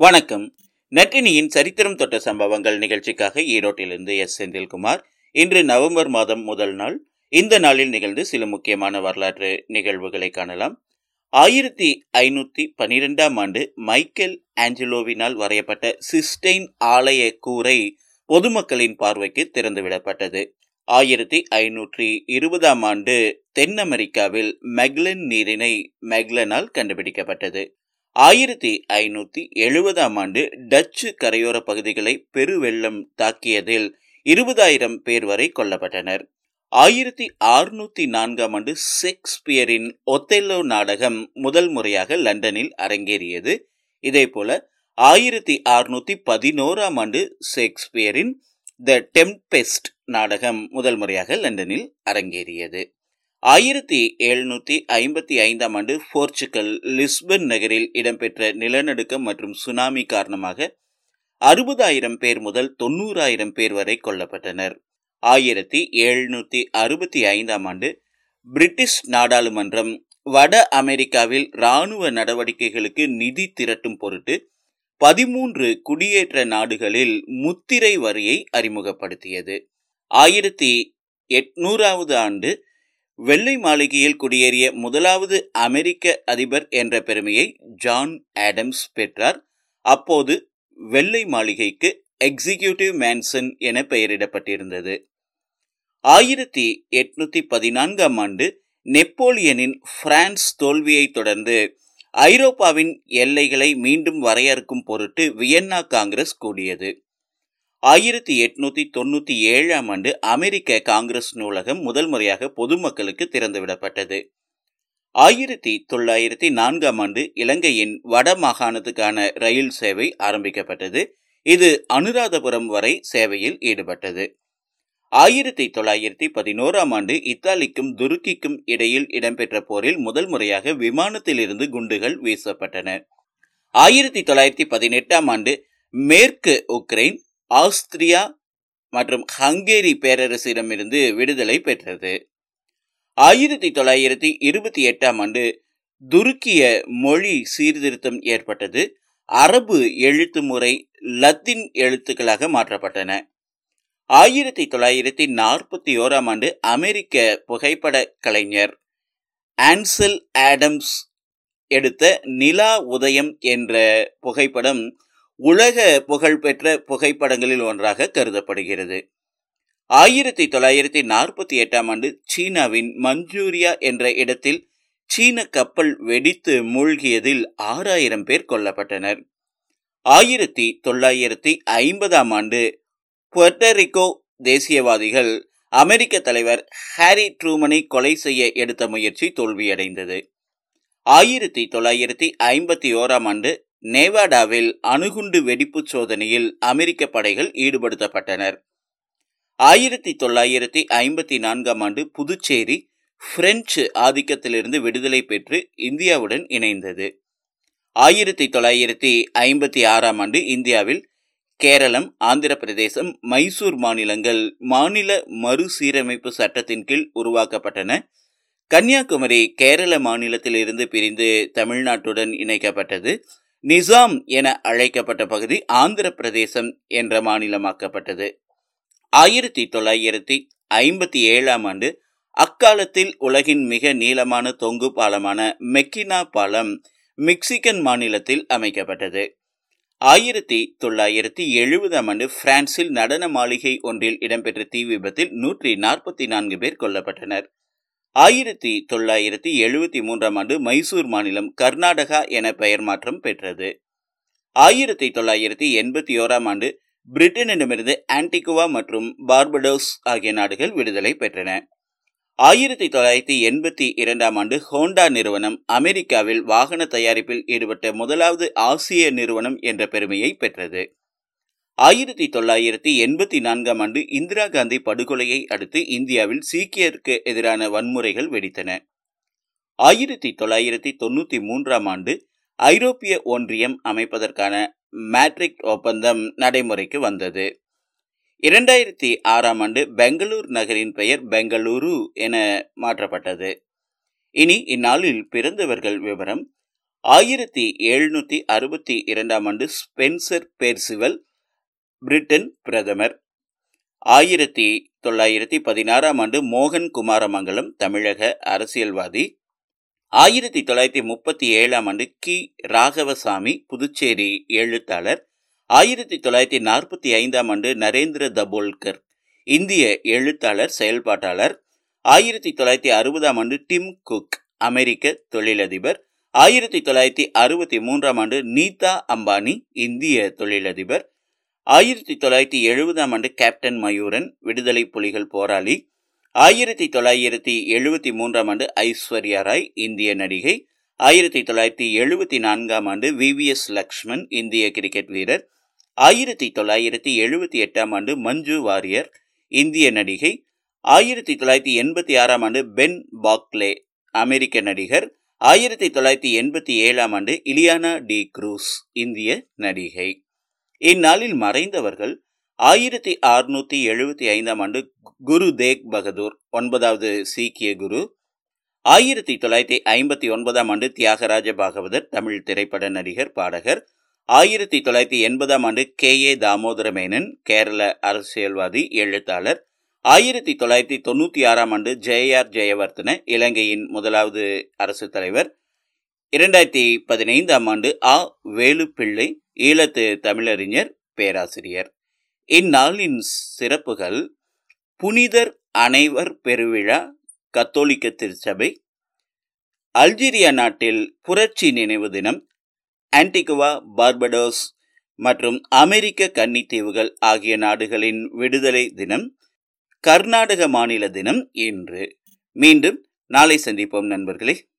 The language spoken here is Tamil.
வணக்கம். நட்டினியின் சரித்திரம் தொட்ட சம்பவங்கள் நிகழ்ச்சிக்காக ஈரோட்டிலிருந்து எஸ். செந்தில்குமார். இன்று நவம்பர் மாதம் முதல் நாள். இந்த நாளில் நிகழ்ந்து சில முக்கியமான வரலாற்று நிகழ்வுகளை காணலாம். ஆயிரத்தி ஐநூத்தி பனிரெண்டாம் ஆண்டு மைக்கேல் ஆஞ்சலோவினால் வரையப்பட்ட சிஸ்டைன் ஆலய கூரை பொதுமக்களின் பார்வைக்கு திறந்துவிடப்பட்டது. ஆயிரத்தி ஐநூற்றி இருபதாம் ஆண்டு தென் அமெரிக்காவில் மெக்லன் நீரினை மெக்லனால் கண்டுபிடிக்கப்பட்டது. ஆயிரத்தி ஐநூத்தி எழுபதாம் ஆண்டு டச்சு கரையோர பகுதிகளை பெருவெள்ளம் தாக்கியதில் இருபதாயிரம் பேர் வரை கொல்லப்பட்டனர். ஆயிரத்தி அறுநூத்தி நான்காம் ஆண்டு ஷேக்ஸ்பியரின் ஒத்தெல்லோ நாடகம் முதல் முறையாக லண்டனில் அரங்கேறியது. இதே போல ஆயிரத்தி அறுநூத்தி பதினோராம் ஆண்டு ஷேக்ஸ்பியரின் த டெம்பெஸ்ட் நாடகம் முதல் முறையாக லண்டனில் அரங்கேறியது. ஆயிரத்தி எழுநூத்தி ஐம்பத்தி ஐந்தாம் ஆண்டு போர்ச்சுகல் லிஸ்பன் நகரில் இடம்பெற்ற நிலநடுக்கம் மற்றும் சுனாமி காரணமாக அறுபதாயிரம் பேர் முதல் தொண்ணூறாயிரம் பேர் வரை கொல்லப்பட்டனர். ஆயிரத்தி எழுநூத்தி அறுபத்தி ஐந்தாம் ஆண்டு பிரிட்டிஷ் நாடாளுமன்றம் வட அமெரிக்காவில் இராணுவ நடவடிக்கைகளுக்கு நிதி திரட்டும் பொருட்டு பதிமூன்று குடியேற்ற நாடுகளில் முத்திரை வரியை அறிமுகப்படுத்தியது. ஆயிரத்தி எட்நூறாவது ஆண்டு வெள்ளை மாளிகையில் குடியேறிய முதலாவது அமெரிக்க அதிபர் என்ற பெருமையை ஜான் ஆடம்ஸ் பெற்றார். அப்போது வெள்ளை மாளிகைக்கு எக்ஸிகியூட்டிவ் மேன்சன் என பெயரிடப்பட்டிருந்தது. ஆயிரத்தி எட்நூத்தி பதினான்காம் ஆண்டு நெப்போலியனின் பிரான்ஸ் தோல்வியை தொடர்ந்து ஐரோப்பாவின் எல்லைகளை மீண்டும் வரையறுக்கும் பொருட்டு வியன்னா காங்கிரஸ் கூடியது. ஆயிரத்தி எட்நூத்தி தொண்ணூத்தி ஏழாம் ஆண்டு அமெரிக்க காங்கிரஸ் நூலகம் முதல் முறையாக பொதுமக்களுக்கு திறந்துவிடப்பட்டது. ஆயிரத்தி தொள்ளாயிரத்தி நான்காம் ஆண்டு இலங்கையின் வட மாகாணத்துக்கான ரயில் சேவை ஆரம்பிக்கப்பட்டது. இது அனுராதபுரம் வரை சேவையில் ஈடுபட்டது. ஆயிரத்தி தொள்ளாயிரத்தி பதினோராம் ஆண்டு இத்தாலிக்கும் துருக்கிக்கும் இடையில் இடம்பெற்ற போரில் முதல் முறையாக விமானத்திலிருந்து குண்டுகள் வீசப்பட்டன. ஆயிரத்தி தொள்ளாயிரத்தி பதினெட்டாம் ஆண்டு மேற்கு உக்ரைன் ஆஸ்திரியா மற்றும் ஹங்கேரி பேரரசிடமிருந்து விடுதலை பெற்றது. ஆயிரத்தி தொள்ளாயிரத்தி இருபத்தி எட்டாம் ஆண்டு துருக்கிய மொழி சீர்திருத்தம் ஏற்பட்டது. அரபு எழுத்து முறை லத்தீன் எழுத்துக்களாக மாற்றப்பட்டன. ஆயிரத்தி தொள்ளாயிரத்தி நாற்பத்தி ஓராம் ஆண்டு அமெரிக்க புகைப்பட கலைஞர் ஆன்சல் ஆடம்ஸ் எடுத்த நிலா உதயம் என்ற புகைப்படம் உலக புகழ்பெற்ற புகைப்படங்களில் ஒன்றாக கருதப்படுகிறது. ஆயிரத்தி தொள்ளாயிரத்தி நாற்பத்தி எட்டாம் ஆண்டு சீனாவின் மஞ்சூரியா என்ற இடத்தில் சீன கப்பல் வெடித்து மூழ்கியதில் ஆறாயிரம் பேர் கொல்லப்பட்டனர். ஆயிரத்தி தொள்ளாயிரத்தி ஐம்பதாம் ஆண்டு புவர்டரிகோ தேசியவாதிகள் அமெரிக்க தலைவர் ஹாரி ட்ரூமனை கொலை செய்ய எடுத்த முயற்சி தோல்வியடைந்தது. ஆயிரத்தி தொள்ளாயிரத்தி ஐம்பத்தி ஓராம் ஆண்டு நேவாடாவில் அணுகுண்டு வெடிப்பு சோதனையில் அமெரிக்க படைகள் ஈடுபடுத்தப்பட்டனர். ஆயிரத்தி தொள்ளாயிரத்தி ஐம்பத்தி நான்காம் ஆண்டு புதுச்சேரி பிரெஞ்சு ஆதிக்கத்திலிருந்து விடுதலை பெற்று இந்தியாவுடன் இணைந்தது. ஆயிரத்தி தொள்ளாயிரத்தி ஐம்பத்தி ஆறாம் ஆண்டு இந்தியாவில் கேரளம் ஆந்திர பிரதேசம் மைசூர் மாநிலங்கள் மாநில மறுசீரமைப்பு சட்டத்தின் கீழ் உருவாக்கப்பட்டன. கன்னியாகுமரி கேரள மாநிலத்தில் இருந்து பிரிந்து தமிழ்நாட்டுடன் இணைக்கப்பட்டது. நிசாம் என அழைக்கப்பட்ட பகுதி ஆந்திர பிரதேசம் என்ற மாநிலமாக்கப்பட்டது. ஆயிரத்தி தொள்ளாயிரத்தி ஐம்பத்தி ஏழாம் ஆண்டு அக்காலத்தில் உலகின் மிக நீளமான தொங்கு பாலமான மெக்கினா பாலம் மெக்சிகன் மாநிலத்தில் அமைக்கப்பட்டது. ஆயிரத்தி தொள்ளாயிரத்தி எழுபதாம் ஆண்டு பிரான்சில் நடன மாளிகை ஒன்றில் இடம்பெற்ற தீ விபத்தில் நூற்றி நாற்பத்தி நான்கு பேர் கொல்லப்பட்டனர். ஆயிரத்தி தொள்ளாயிரத்தி எழுபத்தி மூன்றாம் ஆண்டு மைசூர் மாநிலம் கர்நாடகா என பெயர் மாற்றம் பெற்றது. ஆயிரத்தி தொள்ளாயிரத்தி எண்பத்தி ஓராம் ஆண்டு பிரிட்டனிடமிருந்து ஆன்டிகுவா மற்றும் பார்படோஸ் ஆகிய நாடுகள் விடுதலை பெற்றன. ஆயிரத்தி தொள்ளாயிரத்தி எண்பத்தி இரண்டாம் ஆண்டு ஹோண்டா நிறுவனம் அமெரிக்காவில் வாகன தயாரிப்பில் ஈடுபட்ட முதலாவது ஆசிய நிறுவனம் என்ற பெருமையை பெற்றது. ஆயிரத்தி தொள்ளாயிரத்தி எண்பத்தி நான்காம் ஆண்டு இந்திரா காந்தி படுகொலையை அடுத்து இந்தியாவில் சீக்கியருக்கு எதிரான வன்முறைகள் வெடித்தன. ஆயிரத்தி தொள்ளாயிரத்தி தொண்ணூத்தி மூன்றாம் ஆண்டு ஐரோப்பிய ஒன்றியம் அமைப்பதற்கான மேட்ரிக் ஒப்பந்தம் நடைமுறைக்கு வந்தது. இரண்டாயிரத்தி ஆறாம் ஆண்டு பெங்களூர் நகரின் பெயர் பெங்களூரு என மாற்றப்பட்டது. இனி இந்நாளில் பிறந்தவர்கள் விவரம். ஆயிரத்தி எழுநூத்தி அறுபத்தி இரண்டாம் ஆண்டு ஸ்பென்சர் பேர்சிவல் பிரிட்டன் பிரதமர். ஆயிரத்தி தொள்ளாயிரத்தி பதினாறாம் ஆண்டு மோகன் குமாரமங்கலம் தமிழக அரசியல்வாதி. ஆயிரத்தி தொள்ளாயிரத்தி முப்பத்தி ஏழாம் ஆண்டு கி. ராகவசாமி புதுச்சேரி எழுத்தாளர். ஆயிரத்தி தொள்ளாயிரத்தி நாற்பத்தி ஐந்தாம் ஆண்டு நரேந்திர தபோல்கர் இந்திய எழுத்தாளர் செயல்பாட்டாளர். ஆயிரத்தி தொள்ளாயிரத்தி அறுபதாம் ஆண்டு டிம் குக் அமெரிக்க தொழிலதிபர். ஆயிரத்தி தொள்ளாயிரத்தி அறுபத்தி மூன்றாம் ஆண்டு நீதா அம்பானி இந்திய தொழிலதிபர். ஆயிரத்தி தொள்ளாயிரத்தி எழுபதாம் ஆண்டு கேப்டன் மயூரன் விடுதலை புலிகள் போராளி. ஆயிரத்தி தொள்ளாயிரத்தி எழுபத்தி மூன்றாம் ஆண்டு ஐஸ்வர்யா ராய் இந்திய நடிகை. ஆயிரத்தி தொள்ளாயிரத்தி எழுபத்தி நான்காம் ஆண்டு விவிஎஸ் லக்ஷ்மன் இந்திய கிரிக்கெட் வீரர். ஆயிரத்தி தொள்ளாயிரத்தி எழுபத்தி எட்டாம் ஆண்டு மஞ்சு வாரியர் இந்திய நடிகை. ஆயிரத்தி தொள்ளாயிரத்தி எண்பத்தி ஆறாம் ஆண்டு பென் பாக்லே அமெரிக்க நடிகர். ஆயிரத்தி தொள்ளாயிரத்தி எண்பத்தி ஏழாம் ஆண்டு இலியானா டி குரூஸ் இந்திய நடிகை. இந்நாளில் மறைந்தவர்கள் ஆயிரத்தி அறுநூத்தி எழுபத்தி ஐந்தாம் ஆண்டு குரு தேக் பகதூர் ஒன்பதாவது சீக்கிய குரு ஆயிரத்தி தொள்ளாயிரத்தி ஐம்பத்தி ஒன்பதாம் ஆண்டு தியாகராஜ பாகவதர் தமிழ் திரைப்பட நடிகர் பாடகர் ஆயிரத்தி தொள்ளாயிரத்தி எண்பதாம் ஆண்டு கே ஏ தாமோதர மேனன் கேரள அரசியல்வாதி எழுத்தாளர் ஆயிரத்தி தொள்ளாயிரத்தி தொண்ணூற்றி ஆறாம் ஆண்டு ஜெயஆர் ஜெயவர்த்தன இலங்கையின் முதலாவது அரசு தலைவர் இரண்டாயிரத்தி பதினைந்தாம் ஆண்டு ஆ வேலுப்பிள்ளை ஈழத்து தமிழறிஞர் பேராசிரியர். இந்நாளின் சிறப்புகள் புனிதர் அனைவர் பெருவிழா கத்தோலிக்க திருச்சபை அல்ஜீரியா நாட்டில் புரட்சி நினைவு தினம் ஆன்டிகுவா பார்படோஸ் மற்றும் அமெரிக்க கன்னித்தீவுகள் ஆகிய நாடுகளின் விடுதலை தினம் கர்நாடக மாநில தினம் இன்று. மீண்டும் நாளை சந்திப்போம் நண்பர்களே.